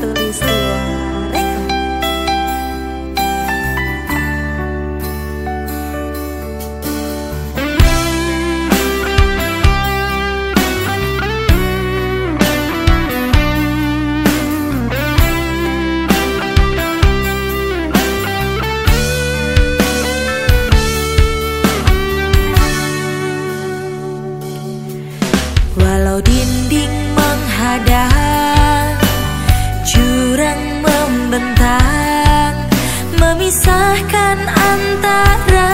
的绿色。memisahkan antara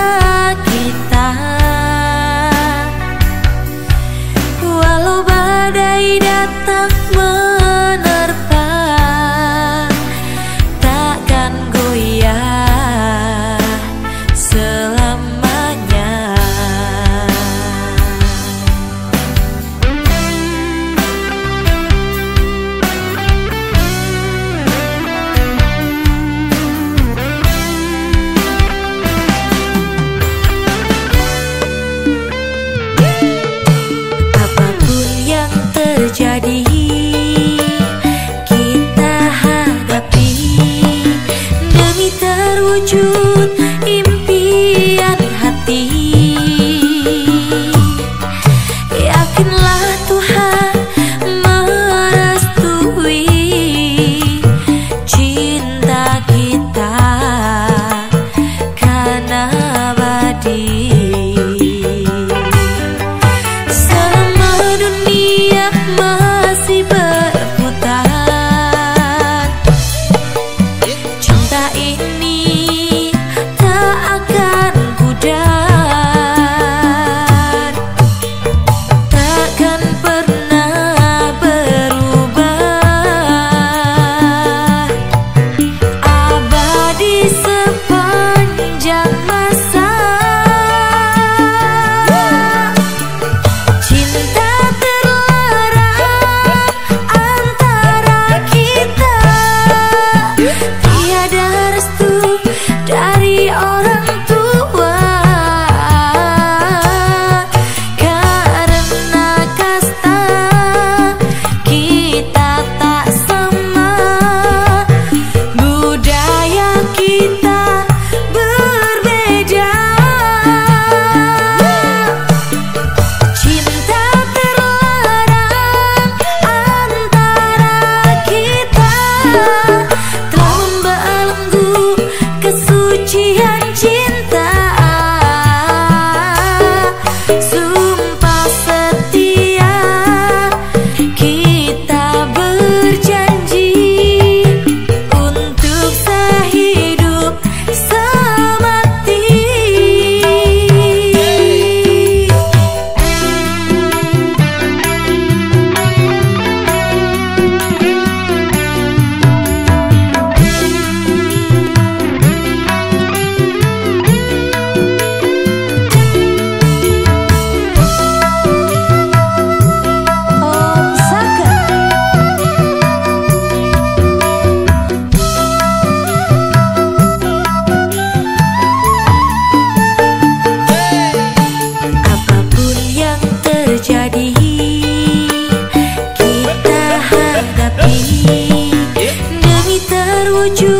tujuh